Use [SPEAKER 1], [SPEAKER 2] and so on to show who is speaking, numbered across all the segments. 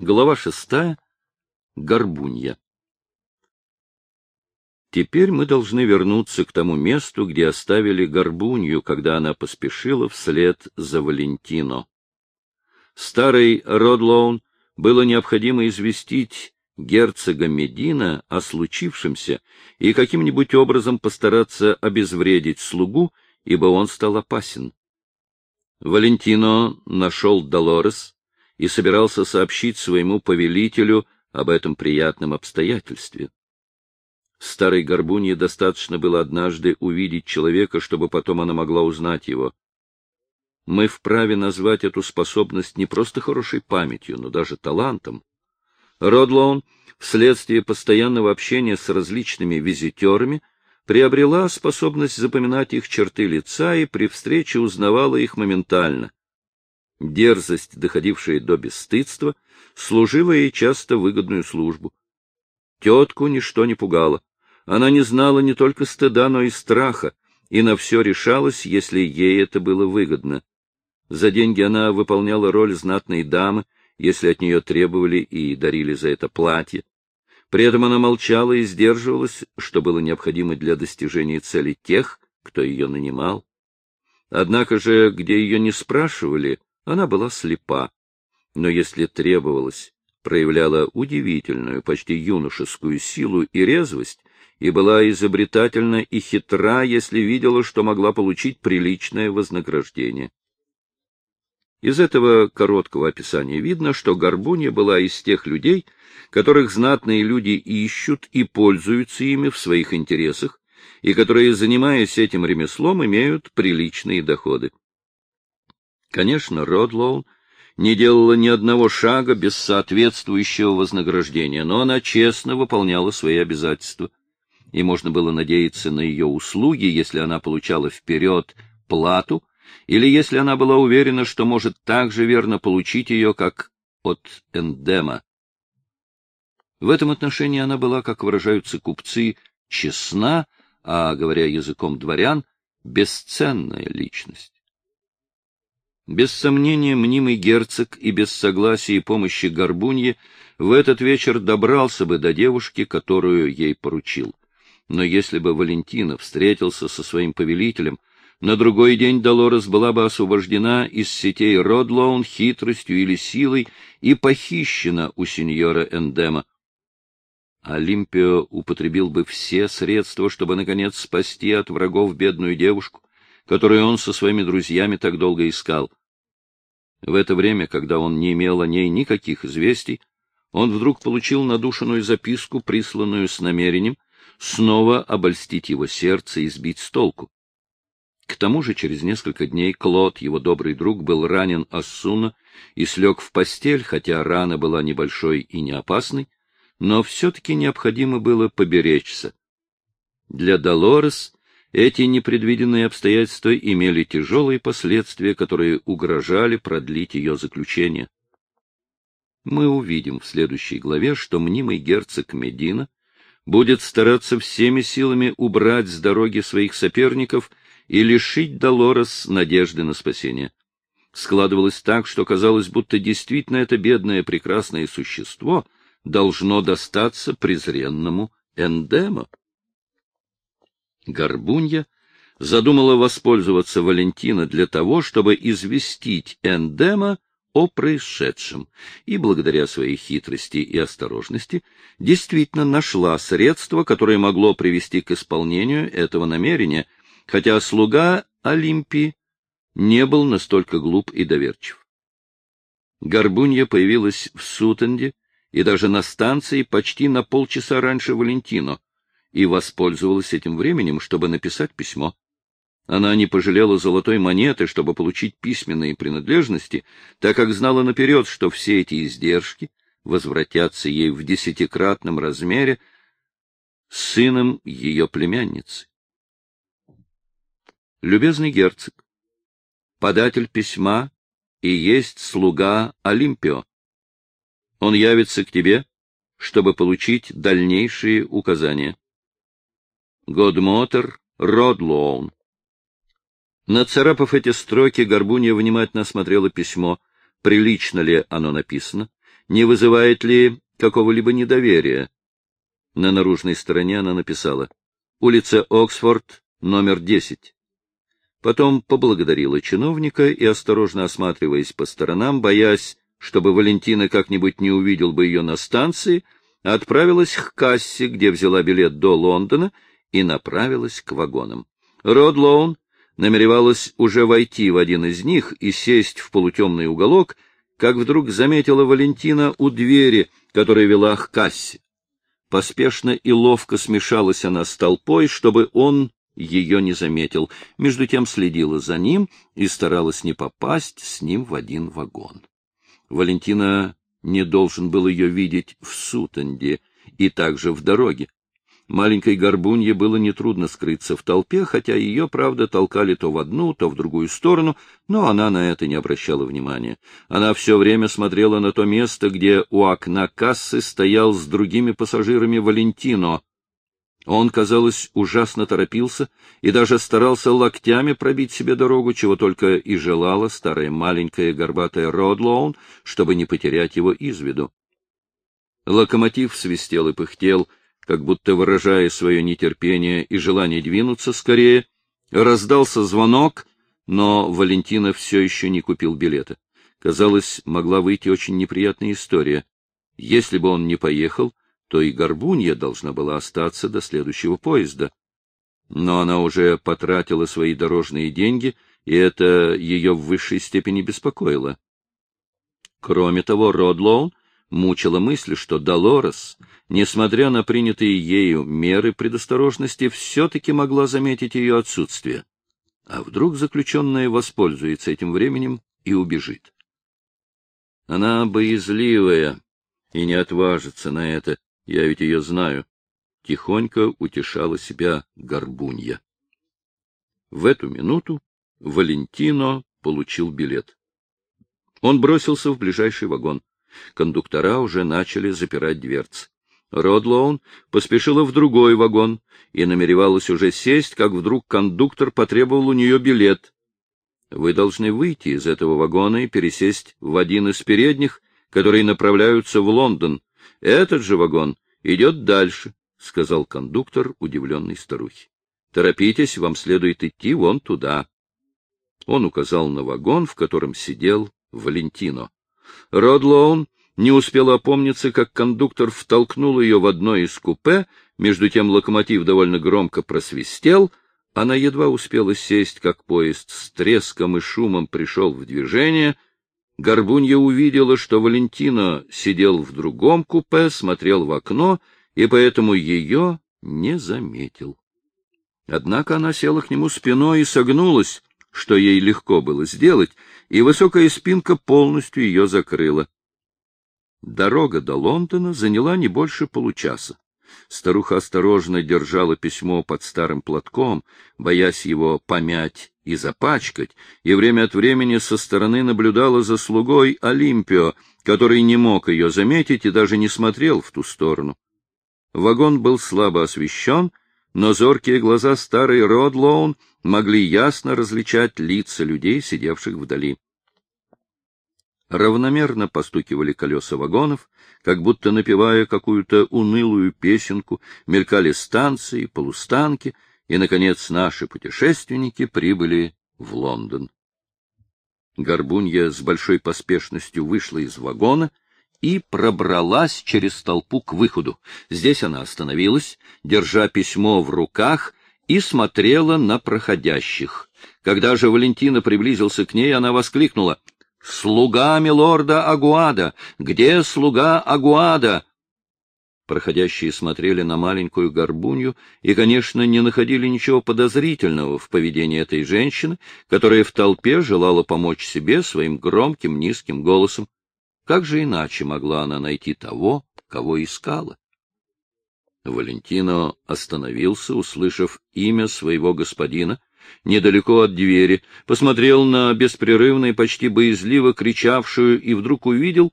[SPEAKER 1] Глава шестая. Горбунья. Теперь мы должны вернуться к тому месту, где оставили Горбунью, когда она поспешила вслед за Валентино. Старый Родлоун было необходимо известить герцога Медина о случившемся и каким-нибудь образом постараться обезвредить слугу, ибо он стал опасен. Валентино нашел Долорес, и собирался сообщить своему повелителю об этом приятном обстоятельстве. Старой Горбунье достаточно было однажды увидеть человека, чтобы потом она могла узнать его. Мы вправе назвать эту способность не просто хорошей памятью, но даже талантом. Родлоун, вследствие постоянного общения с различными визитерами, приобрела способность запоминать их черты лица и при встрече узнавала их моментально. Дерзость, доходившая до бесстыдства, служила ей часто выгодную службу. Тетку ничто не пугало. Она не знала не только стыда, но и страха, и на все решалась, если ей это было выгодно. За деньги она выполняла роль знатной дамы, если от нее требовали и дарили за это платье. При этом она молчала и сдерживалась, что было необходимо для достижения цели тех, кто ее нанимал. Однако же, где ее не спрашивали, она была слепа, но если требовалось, проявляла удивительную, почти юношескую силу и резвость, и была изобретательна и хитра, если видела, что могла получить приличное вознаграждение. Из этого короткого описания видно, что Горбунья была из тех людей, которых знатные люди ищут и пользуются ими в своих интересах, и которые, занимаясь этим ремеслом, имеют приличные доходы. Конечно, Родлоу не делала ни одного шага без соответствующего вознаграждения, но она честно выполняла свои обязательства, и можно было надеяться на ее услуги, если она получала вперед плату, или если она была уверена, что может так же верно получить ее, как от эндема. В этом отношении она была, как выражаются купцы, честна, а, говоря языком дворян, бесценная личность. Без сомнения, мнимый герцог и без согласия и помощи Горбуньи в этот вечер добрался бы до девушки, которую ей поручил. Но если бы Валентина встретился со своим повелителем, на другой день Долорес была бы освобождена из сетей Родлоун хитростью или силой и похищена у сеньора Эндема. Олимпио употребил бы все средства, чтобы, наконец, спасти от врагов бедную девушку, которую он со своими друзьями так долго искал. В это время, когда он не имел о ней никаких известий, он вдруг получил надушенную записку, присланную с намерением снова обольстить его сердце и сбить с толку. К тому же через несколько дней Клод, его добрый друг, был ранен Ассуна и слег в постель, хотя рана была небольшой и не опасной, но все-таки необходимо было поберечься. Для Долорес эти непредвиденные обстоятельства имели тяжелые последствия, которые угрожали продлить ее заключение. Мы увидим в следующей главе, что мнимый герцог Медина будет стараться всеми силами убрать с дороги своих соперников и лишить Долорес надежды на спасение. Складывалось так, что казалось, будто действительно это бедное прекрасное существо должно достаться презренному Эндему. Горбунья задумала воспользоваться Валентина для того, чтобы известить Эндема о происшедшем, и благодаря своей хитрости и осторожности действительно нашла средство, которое могло привести к исполнению этого намерения, хотя слуга Олимпии не был настолько глуп и доверчив. Горбунья появилась в Сутенде и даже на станции почти на полчаса раньше Валентино, и воспользовалась этим временем, чтобы написать письмо. Она не пожалела золотой монеты, чтобы получить письменные принадлежности, так как знала наперед, что все эти издержки возвратятся ей в десятикратном размере сыном ее племянницы. Любезный герцог, податель письма и есть слуга Олимпио. Он явится к тебе, чтобы получить дальнейшие указания. Годмотер Родлоун. Нацарапав эти строки, Горбунья внимательно осмотрела письмо, прилично ли оно написано, не вызывает ли какого-либо недоверия. На наружной стороне она написала «Улица Оксфорд, номер 10». Потом поблагодарила чиновника и, осторожно осматриваясь по сторонам, боясь, чтобы Валентина как-нибудь не увидел бы ее на станции, отправилась к кассе, где взяла билет до Лондона, и направилась к вагонам. Род Лоун намеревалась уже войти в один из них и сесть в полутемный уголок, как вдруг заметила Валентина у двери, которая вела к кассе. Поспешно и ловко смешалась она с толпой, чтобы он ее не заметил, между тем следила за ним и старалась не попасть с ним в один вагон. Валентина не должен был ее видеть в Сутенде и также в дороге. Маленькой горбунье было нетрудно скрыться в толпе, хотя ее, правда, толкали то в одну, то в другую сторону, но она на это не обращала внимания. Она все время смотрела на то место, где у окна кассы стоял с другими пассажирами Валентино. Он, казалось, ужасно торопился и даже старался локтями пробить себе дорогу, чего только и желала старая маленькая горбатая Родлоун, чтобы не потерять его из виду. Локомотив свистел и пыхтел, как будто выражая свое нетерпение и желание двинуться скорее, раздался звонок, но Валентина все еще не купил билета. Казалось, могла выйти очень неприятная история. Если бы он не поехал, то и Горбунья должна была остаться до следующего поезда. Но она уже потратила свои дорожные деньги, и это ее в высшей степени беспокоило. Кроме того, Родлоун мучила мысль, что Долорес несмотря на принятые ею меры предосторожности, все-таки могла заметить ее отсутствие. А вдруг заключенная воспользуется этим временем и убежит? Она боязливая и не отважится на это, я ведь ее знаю. Тихонько утешала себя горбунья. В эту минуту Валентино получил билет. Он бросился в ближайший вагон. Кондуктора уже начали запирать дверцы. Родлоун поспешила в другой вагон и намеревалась уже сесть, как вдруг кондуктор потребовал у нее билет. Вы должны выйти из этого вагона и пересесть в один из передних, которые направляются в Лондон. Этот же вагон идет дальше, — сказал кондуктор удивленной старухе. — Торопитесь, вам следует идти вон туда. Он указал на вагон, в котором сидел Валентино. Родлоун не успела опомниться, как кондуктор втолкнул ее в одно из купе, между тем локомотив довольно громко просвистел, она едва успела сесть, как поезд с треском и шумом пришел в движение. Горбунья увидела, что Валентина сидел в другом купе, смотрел в окно, и поэтому ее не заметил. Однако она села к нему спиной и согнулась, что ей легко было сделать, и высокая спинка полностью ее закрыла. Дорога до Лондона заняла не больше получаса. Старуха осторожно держала письмо под старым платком, боясь его помять и запачкать, и время от времени со стороны наблюдала за слугой Олимпио, который не мог ее заметить и даже не смотрел в ту сторону. Вагон был слабо освещен, но зоркие глаза старой Родлоун могли ясно различать лица людей, сидевших вдали. Равномерно постукивали колеса вагонов, как будто напевая какую-то унылую песенку, мелькали станции, полустанки, и, наконец, наши путешественники прибыли в Лондон. Горбунья с большой поспешностью вышла из вагона и пробралась через толпу к выходу. Здесь она остановилась, держа письмо в руках, и смотрела на проходящих. Когда же Валентина приблизился к ней, она воскликнула — «Слуга милорда Агуада! Где слуга Агуада?» Проходящие смотрели на маленькую горбунью и, конечно, не находили ничего подозрительного в поведении этой женщины, которая в толпе желала помочь себе своим громким низким голосом. Как же иначе могла она найти того, кого искала? Валентино остановился, услышав имя своего господина, недалеко от двери, посмотрел на беспрерывно и почти боязливо кричавшую и вдруг увидел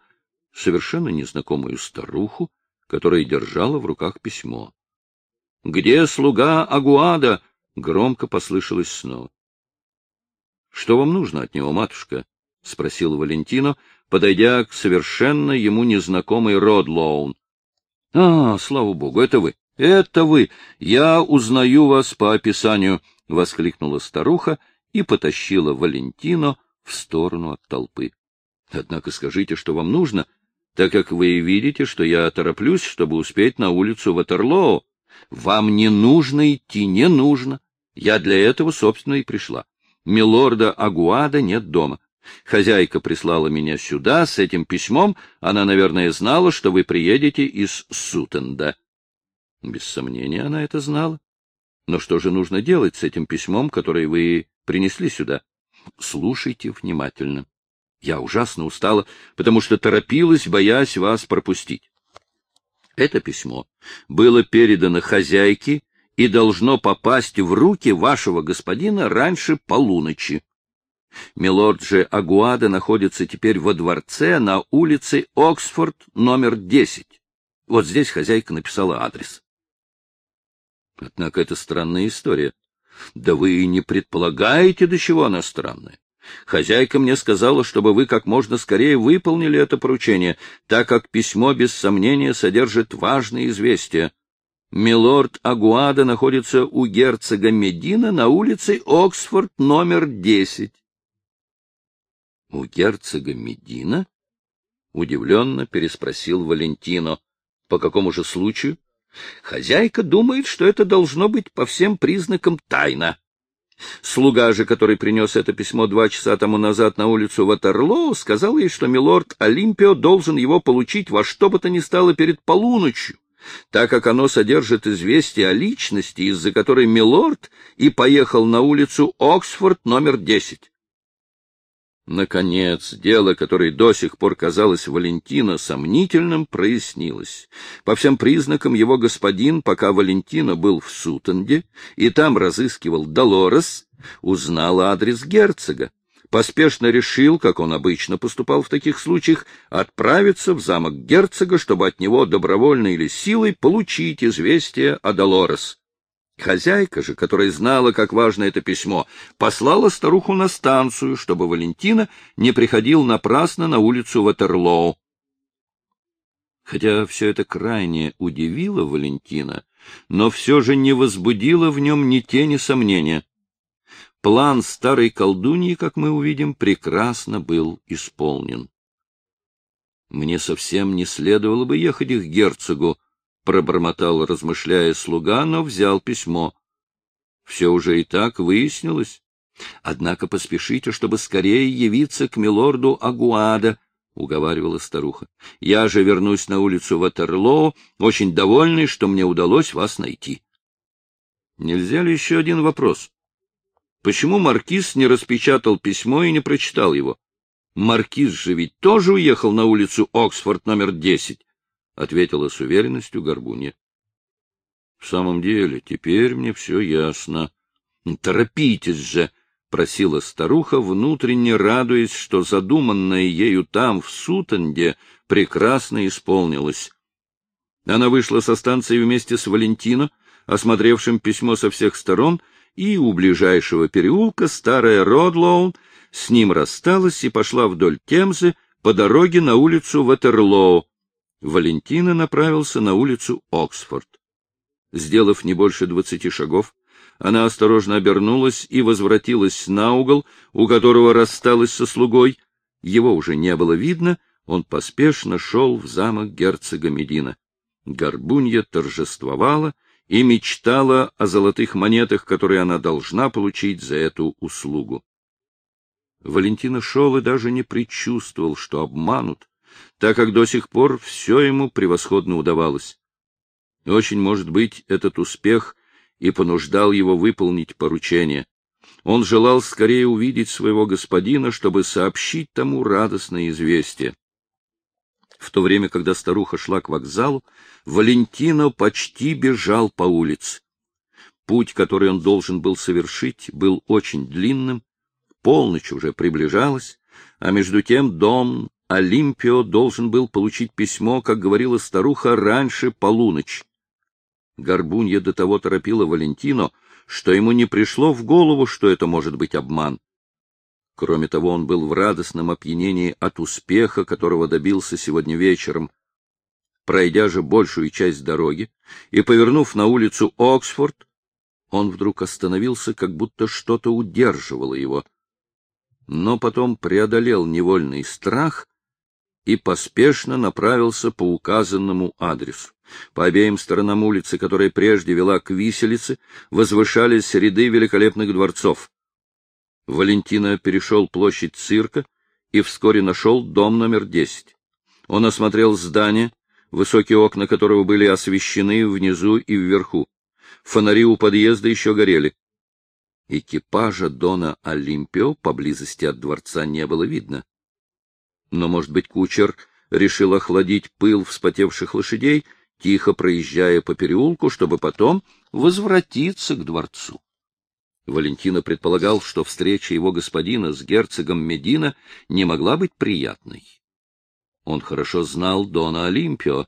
[SPEAKER 1] совершенно незнакомую старуху, которая держала в руках письмо. — Где слуга Агуада? — громко послышалось снова. — Что вам нужно от него, матушка? — спросил Валентино, подойдя к совершенно ему незнакомой Родлоун. — А, слава богу, это вы, это вы! Я узнаю вас по описанию! — воскликнула старуха и потащила Валентино в сторону от толпы. — Однако скажите, что вам нужно, так как вы видите, что я тороплюсь, чтобы успеть на улицу Ватерлоо. Вам не нужно идти, не нужно. Я для этого, собственно, и пришла. Милорда Агуада нет дома. Хозяйка прислала меня сюда с этим письмом. Она, наверное, знала, что вы приедете из Сутенда. Без сомнения, она это знала. Но что же нужно делать с этим письмом, которое вы принесли сюда? Слушайте внимательно. Я ужасно устала, потому что торопилась, боясь вас пропустить. Это письмо было передано хозяйке и должно попасть в руки вашего господина раньше полуночи. Милорд же Агуада находится теперь во дворце на улице Оксфорд, номер 10. Вот здесь хозяйка написала адрес. Однако это странная история. Да вы и не предполагаете, до чего она странная. Хозяйка мне сказала, чтобы вы как можно скорее выполнили это поручение, так как письмо без сомнения содержит важные известия. Милорд Агуада находится у герцога Медина на улице Оксфорд номер 10. У герцога Медина? Удивленно переспросил Валентино. По какому же случаю? Хозяйка думает, что это должно быть по всем признакам тайна. Слуга же, который принес это письмо два часа тому назад на улицу Ватерлоо, сказал ей, что милорд Олимпио должен его получить во что бы то ни стало перед полуночью, так как оно содержит известие о личности, из-за которой милорд и поехал на улицу Оксфорд номер десять. Наконец, дело, которое до сих пор казалось Валентино сомнительным, прояснилось. По всем признакам его господин, пока Валентино был в Сутенде и там разыскивал Долорес, узнал адрес герцога, поспешно решил, как он обычно поступал в таких случаях, отправиться в замок герцога, чтобы от него добровольно или силой получить известие о Долорес. Хозяйка же, которая знала, как важно это письмо, послала старуху на станцию, чтобы Валентина не приходил напрасно на улицу Ватерлоу. Хотя все это крайне удивило Валентина, но все же не возбудило в нем ни тени сомнения. План старой колдуньи, как мы увидим, прекрасно был исполнен. Мне совсем не следовало бы ехать к герцогу, пробормотал, размышляя слуга, но взял письмо. Все уже и так выяснилось. Однако поспешите, чтобы скорее явиться к милорду Агуада, — уговаривала старуха. — Я же вернусь на улицу Ватерлоо, очень довольный, что мне удалось вас найти. Нельзя ли еще один вопрос? Почему маркиз не распечатал письмо и не прочитал его? Маркиз же ведь тоже уехал на улицу Оксфорд номер десять. — ответила с уверенностью Горбунья. — В самом деле, теперь мне все ясно. — Торопитесь же! — просила старуха, внутренне радуясь, что задуманное ею там, в Сутанде, прекрасно исполнилось. Она вышла со станции вместе с Валентино, осмотревшим письмо со всех сторон, и у ближайшего переулка старая Родлоун с ним рассталась и пошла вдоль Темзы по дороге на улицу Ватерлоу, Валентина направился на улицу Оксфорд. Сделав не больше двадцати шагов, она осторожно обернулась и возвратилась на угол, у которого рассталась со слугой. Его уже не было видно, он поспешно шел в замок герцога Медина. Горбунья торжествовала и мечтала о золотых монетах, которые она должна получить за эту услугу. Валентина шел и даже не предчувствовал, что обманут, так как до сих пор все ему превосходно удавалось. Очень может быть, этот успех и понуждал его выполнить поручение. Он желал скорее увидеть своего господина, чтобы сообщить тому радостное известие. В то время, когда старуха шла к вокзалу, Валентино почти бежал по улице. Путь, который он должен был совершить, был очень длинным, полночь уже приближалась, а между тем дом Олимпио должен был получить письмо, как говорила старуха, раньше полуночи. Горбунья до того торопила Валентино, что ему не пришло в голову, что это может быть обман. Кроме того, он был в радостном опьянении от успеха, которого добился сегодня вечером. Пройдя же большую часть дороги и повернув на улицу Оксфорд, он вдруг остановился, как будто что-то удерживало его. Но потом преодолел невольный страх и поспешно направился по указанному адресу. По обеим сторонам улицы, которая прежде вела к виселице, возвышались ряды великолепных дворцов. Валентина перешел площадь цирка и вскоре нашел дом номер десять. Он осмотрел здание, высокие окна которого были освещены внизу и вверху. Фонари у подъезда еще горели. Экипажа Дона Олимпио поблизости от дворца не было видно. Но, может быть, кучер решил охладить пыл вспотевших лошадей, тихо проезжая по переулку, чтобы потом возвратиться к дворцу. Валентина предполагал, что встреча его господина с герцогом Медина не могла быть приятной. Он хорошо знал Дона Олимпио.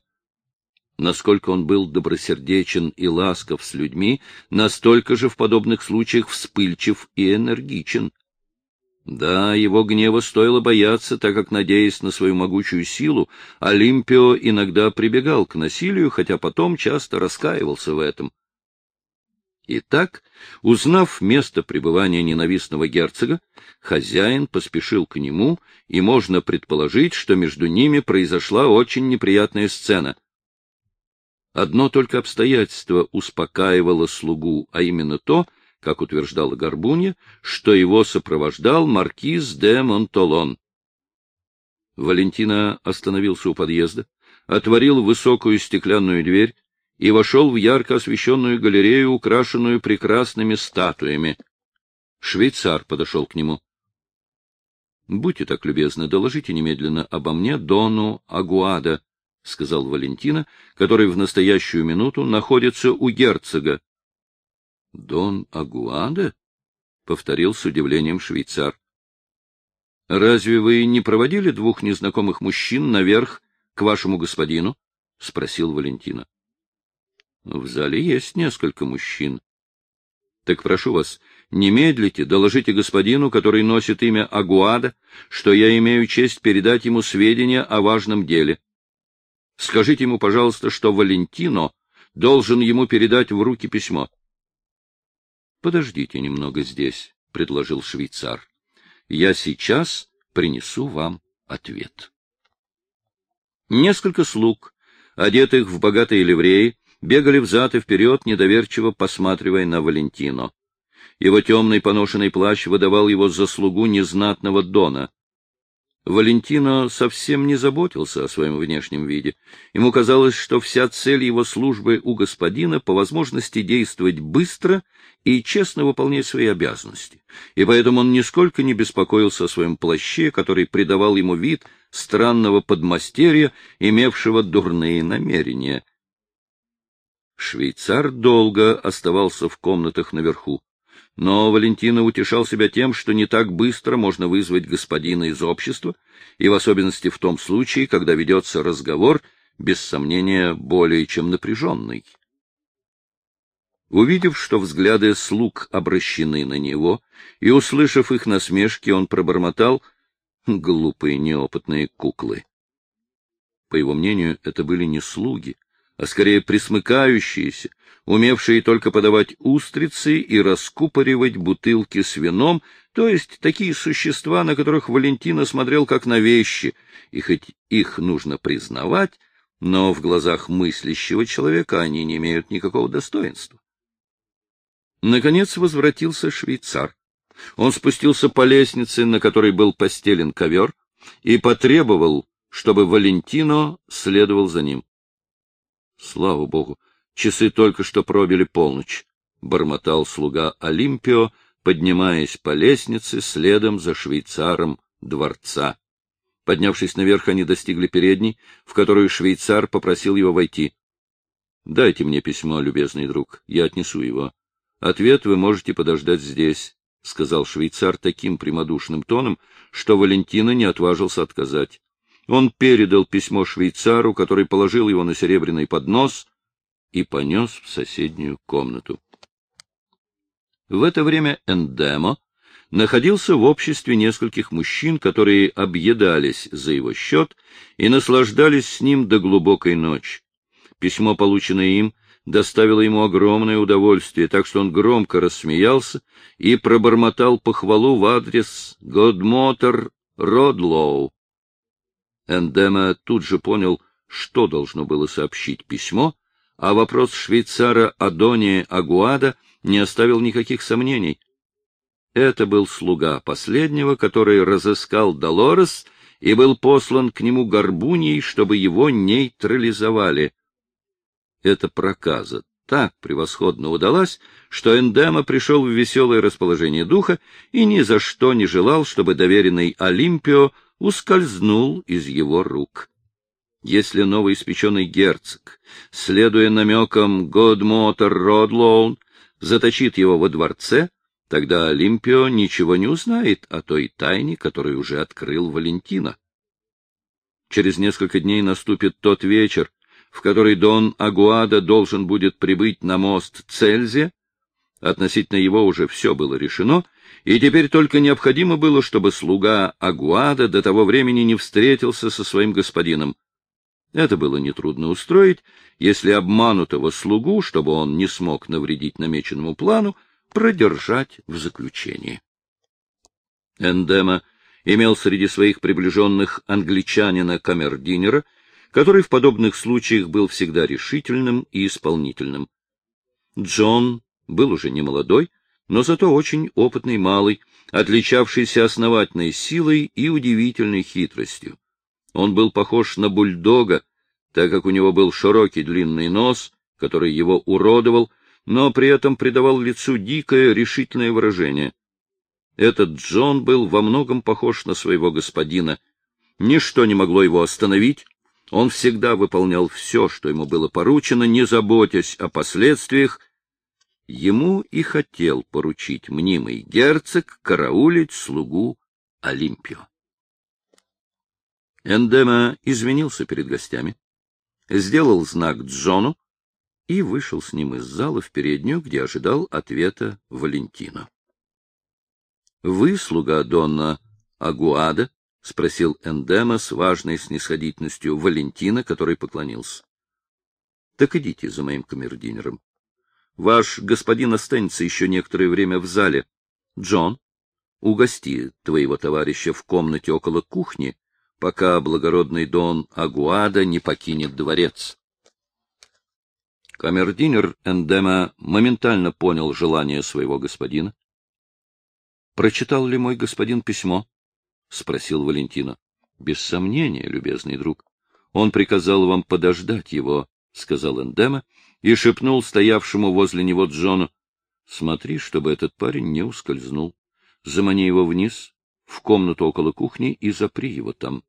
[SPEAKER 1] Насколько он был добросердечен и ласков с людьми, настолько же в подобных случаях вспыльчив и энергичен. Да, его гнева стоило бояться, так как, надеясь на свою могучую силу, Олимпио иногда прибегал к насилию, хотя потом часто раскаивался в этом. Итак, узнав место пребывания ненавистного герцога, хозяин поспешил к нему, и можно предположить, что между ними произошла очень неприятная сцена. Одно только обстоятельство успокаивало слугу, а именно то, как утверждала Горбунья, что его сопровождал маркиз де Монтолон. Валентина остановился у подъезда, отворил высокую стеклянную дверь, и вошел в ярко освещенную галерею, украшенную прекрасными статуями. Швейцар подошел к нему. — Будьте так любезны, доложите немедленно обо мне Дону Агуада, — сказал Валентина, который в настоящую минуту находится у герцога. — Дон Агуада? — повторил с удивлением швейцар. — Разве вы не проводили двух незнакомых мужчин наверх к вашему господину? — спросил Валентина. В зале есть несколько мужчин. Так прошу вас, не медлите, доложите господину, который носит имя Агуада, что я имею честь передать ему сведения о важном деле. Скажите ему, пожалуйста, что Валентино должен ему передать в руки письмо. — Подождите немного здесь, — предложил швейцар. — Я сейчас принесу вам ответ. Несколько слуг, одетых в богатые ливреи, бегали взад и вперед, недоверчиво посматривая на Валентино. Его темный поношенный плащ выдавал его заслугу незнатного Дона. Валентино совсем не заботился о своем внешнем виде. Ему казалось, что вся цель его службы у господина по возможности действовать быстро и честно выполнять свои обязанности, и поэтому он нисколько не беспокоился о своем плаще, который придавал ему вид странного подмастерья, имевшего дурные намерения — Швейцар долго оставался в комнатах наверху. Но Валентина утешал себя тем, что не так быстро можно вызвать господина из общества, и в особенности в том случае, когда ведется разговор, без сомнения, более чем напряженный. Увидев, что взгляды слуг обращены на него, и услышав их насмешки, он пробормотал «глупые неопытные куклы». По его мнению, это были не слуги, а скорее присмыкающиеся, умевшие только подавать устрицы и раскупоривать бутылки с вином, то есть такие существа, на которых Валентина смотрел как на вещи, и хоть их нужно признавать, но в глазах мыслящего человека они не имеют никакого достоинства. Наконец возвратился швейцар. Он спустился по лестнице, на которой был постелен ковер, и потребовал, чтобы Валентино следовал за ним. Слава богу, часы только что пробили полночь, — бормотал слуга Олимпио, поднимаясь по лестнице следом за швейцаром дворца. Поднявшись наверх, они достигли передней, в которую швейцар попросил его войти. — Дайте мне письмо, любезный друг, я отнесу его. Ответ вы можете подождать здесь, — сказал швейцар таким прямодушным тоном, что Валентина не отважился отказать. Он передал письмо швейцару, который положил его на серебряный поднос и понес в соседнюю комнату. В это время Эндемо находился в обществе нескольких мужчин, которые объедались за его счет и наслаждались с ним до глубокой ночи. Письмо, полученное им, доставило ему огромное удовольствие, так что он громко рассмеялся и пробормотал похвалу в адрес Годмотор Родлоу. Эндема тут же понял, что должно было сообщить письмо, а вопрос швейцара Адония Агуада не оставил никаких сомнений. Это был слуга последнего, который разыскал Долорес и был послан к нему горбуней, чтобы его нейтрализовали. Эта проказа так превосходно удалась, что Эндема пришел в веселое расположение духа и ни за что не желал, чтобы доверенный Олимпио ускользнул из его рук. Если новоиспеченный герцог, следуя намекам Годмотор Родлоун, заточит его во дворце, тогда Олимпио ничего не узнает о той тайне, которую уже открыл Валентина. Через несколько дней наступит тот вечер, в который Дон Агуада должен будет прибыть на мост Цельзия. Относительно его уже все было решено, и теперь только необходимо было, чтобы слуга Агуада до того времени не встретился со своим господином. Это было нетрудно устроить, если обманутого слугу, чтобы он не смог навредить намеченному плану, продержать в заключении. Эндема имел среди своих приближенных англичанина камердинера, который в подобных случаях был всегда решительным и исполнительным. Джон был уже не молодой, но зато очень опытный малый, отличавшийся основательной силой и удивительной хитростью. Он был похож на бульдога, так как у него был широкий длинный нос, который его уродовал, но при этом придавал лицу дикое решительное выражение. Этот Джон был во многом похож на своего господина. Ничто не могло его остановить. Он всегда выполнял все, что ему было поручено, не заботясь о последствиях. Ему и хотел поручить мнимый герцог караулить слугу Олимпио. Эндема извинился перед гостями, сделал знак Джону и вышел с ним из зала в переднюю, где ожидал ответа Валентина. — Вы слуга Донна Агуада? — спросил Эндема с важной снисходительностью Валентина, который поклонился. — Так идите за моим камердинером. Ваш господин останется еще некоторое время в зале. Джон, угости твоего товарища в комнате около кухни, пока благородный Дон Агуада не покинет дворец. Камердинер Эндема моментально понял желание своего господина. — Прочитал ли мой господин письмо? — спросил Валентина. — Без сомнения, любезный друг. Он приказал вам подождать его, — сказал Эндема и шепнул стоявшему возле него Джону. — Смотри, чтобы этот парень не ускользнул. Замани его вниз, в комнату около кухни, и запри его там.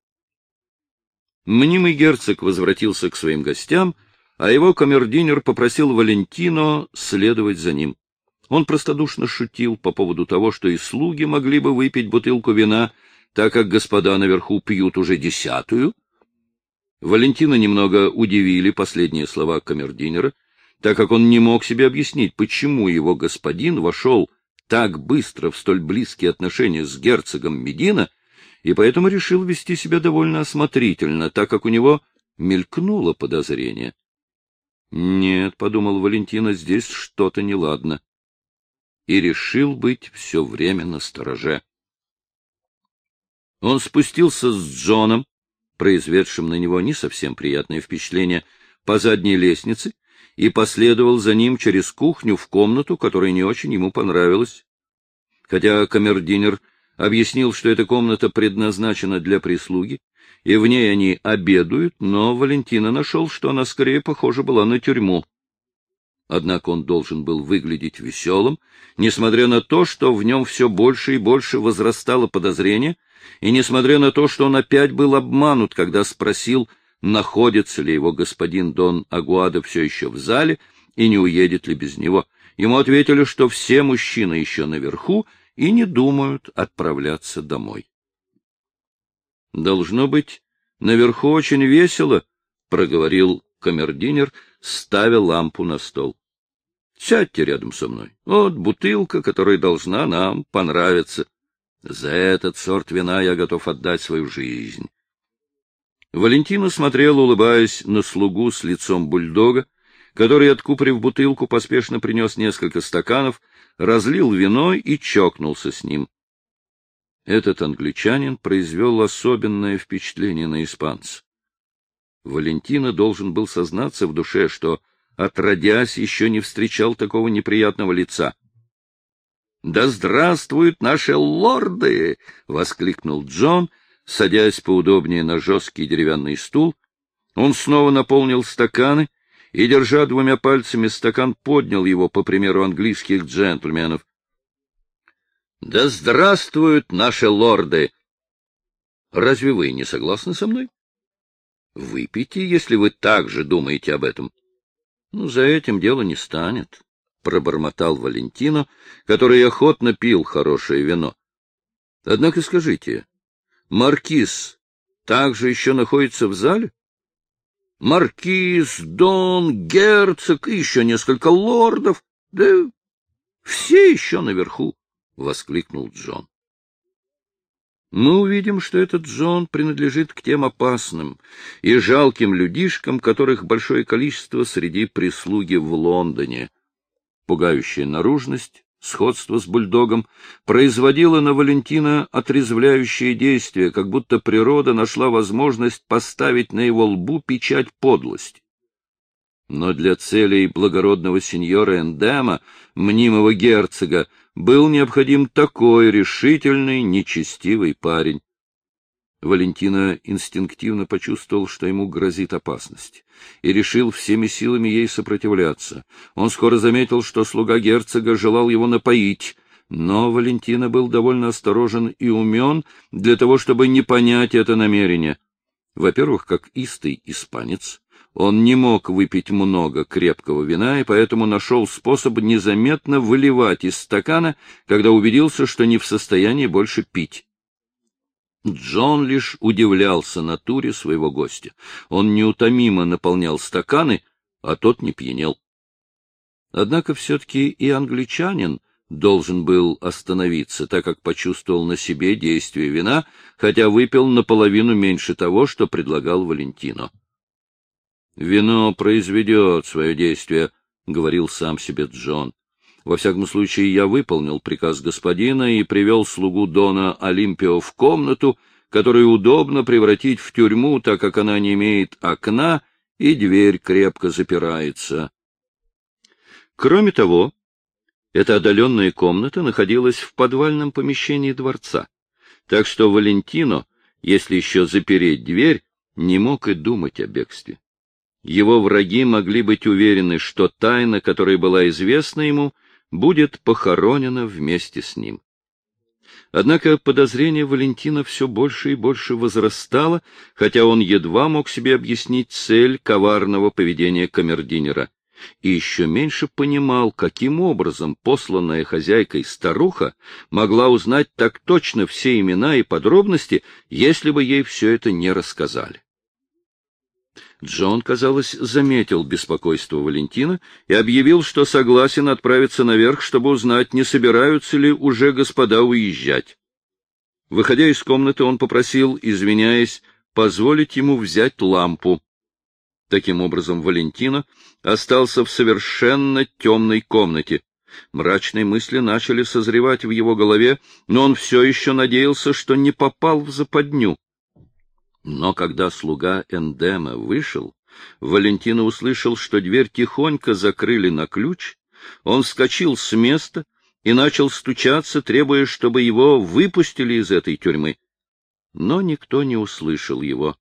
[SPEAKER 1] Мнимый герцог возвратился к своим гостям, а его камердинер попросил Валентино следовать за ним. Он простодушно шутил по поводу того, что и слуги могли бы выпить бутылку вина, так как господа наверху пьют уже десятую. Валентина немного удивили последние слова камердинера, так как он не мог себе объяснить, почему его господин вошел так быстро в столь близкие отношения с герцогом Медина и поэтому решил вести себя довольно осмотрительно, так как у него мелькнуло подозрение. «Нет», — подумал Валентина, — «здесь что-то неладно». И решил быть все время на стороже. Он спустился с Джоном, произведшим на него не совсем приятное впечатление, по задней лестнице и последовал за ним через кухню в комнату, которая не очень ему понравилась. Хотя камердинер объяснил, что эта комната предназначена для прислуги, и в ней они обедают, но Валентина нашел, что она скорее похожа была на тюрьму. Однако он должен был выглядеть веселым, несмотря на то, что в нем все больше и больше возрастало подозрение, и несмотря на то, что он опять был обманут, когда спросил, находится ли его господин Дон Агуада все еще в зале и не уедет ли без него. Ему ответили, что все мужчины еще наверху, и не думают отправляться домой. — Должно быть, наверху очень весело, — проговорил камердинер, ставя лампу на стол. Сядьте рядом со мной. Вот бутылка, которая должна нам понравиться. За этот сорт вина я готов отдать свою жизнь. Валентина смотрел, улыбаясь, на слугу с лицом бульдога, который, откупорив бутылку, поспешно принес несколько стаканов, разлил вино и чокнулся с ним. Этот англичанин произвел особенное впечатление на испанца. Валентина должен был сознаться в душе, что, отродясь, еще не встречал такого неприятного лица. — Да здравствуют наши лорды! — воскликнул Джон, садясь поудобнее на жесткий деревянный стул. Он снова наполнил стаканы и, держа двумя пальцами стакан, поднял его, по примеру английских джентльменов. — Да здравствуют наши лорды! Разве вы не согласны со мной? Выпейте, если вы так же думаете об этом. Ну, за этим дело не станет, — пробормотал Валентино, который охотно пил хорошее вино. — Однако скажите, Маркиз также еще находится в зале? Маркиз, Дон, Герцог и еще несколько лордов. Да все еще наверху, — воскликнул Джон. Мы увидим, что этот Джон принадлежит к тем опасным и жалким людишкам, которых большое количество среди прислуги в Лондоне. Пугающая наружность, сходство с бульдогом, производило на Валентина отрезвляющее действие, как будто природа нашла возможность поставить на его лбу печать подлости. Но для целей благородного сеньора Эндема, мнимого герцога, был необходим такой решительный, нечестивый парень. Валентина инстинктивно почувствовал, что ему грозит опасность, и решил всеми силами ей сопротивляться. Он скоро заметил, что слуга герцога желал его напоить, но Валентина был довольно осторожен и умен для того, чтобы не понять это намерение. Во-первых, как истый испанец, он не мог выпить много крепкого вина и поэтому нашел способ незаметно выливать из стакана, когда убедился, что не в состоянии больше пить. Джон лишь удивлялся натуре своего гостя. Он неутомимо наполнял стаканы, а тот не пьянел. Однако все-таки и англичанин должен был остановиться, так как почувствовал на себе действие вина, хотя выпил наполовину меньше того, что предлагал Валентино. Вино произведет свое действие, — говорил сам себе Джон. Во всяком случае, я выполнил приказ господина и привел слугу Дона Олимпио в комнату, которую удобно превратить в тюрьму, так как она не имеет окна и дверь крепко запирается. Кроме того, эта отдаленная комната находилась в подвальном помещении дворца, так что Валентино, если еще запереть дверь, не мог и думать о бегстве. Его враги могли быть уверены, что тайна, которая была известна ему, будет похоронена вместе с ним. Однако подозрение Валентина все больше и больше возрастало, хотя он едва мог себе объяснить цель коварного поведения камердинера, и еще меньше понимал, каким образом посланная хозяйкой старуха могла узнать так точно все имена и подробности, если бы ей все это не рассказали. Джон, казалось, заметил беспокойство Валентина и объявил, что согласен отправиться наверх, чтобы узнать, не собираются ли уже господа уезжать. Выходя из комнаты, он попросил, извиняясь, позволить ему взять лампу. Таким образом, Валентина остался в совершенно темной комнате. Мрачные мысли начали созревать в его голове, но он все еще надеялся, что не попал в западню. Но когда слуга Эндема вышел, Валентина услышал, что дверь тихонько закрыли на ключ, он вскочил с места и начал стучаться, требуя, чтобы его выпустили из этой тюрьмы. Но никто не услышал его.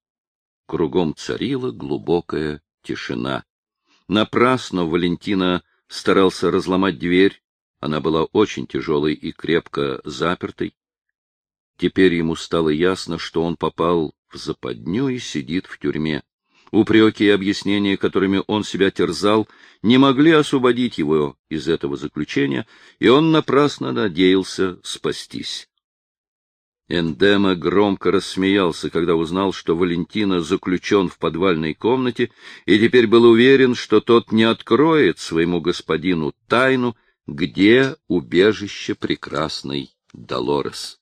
[SPEAKER 1] Кругом царила глубокая тишина. Напрасно Валентина старался разломать дверь, она была очень тяжелой и крепко запертой. Теперь ему стало ясно, что он попал в западню и сидит в тюрьме. Упреки и объяснения, которыми он себя терзал, не могли освободить его из этого заключения, и он напрасно надеялся спастись. Эндема громко рассмеялся, когда узнал, что Валентина заключен в подвальной комнате, и теперь был уверен, что тот не откроет своему господину тайну, где убежище прекрасной Долорес.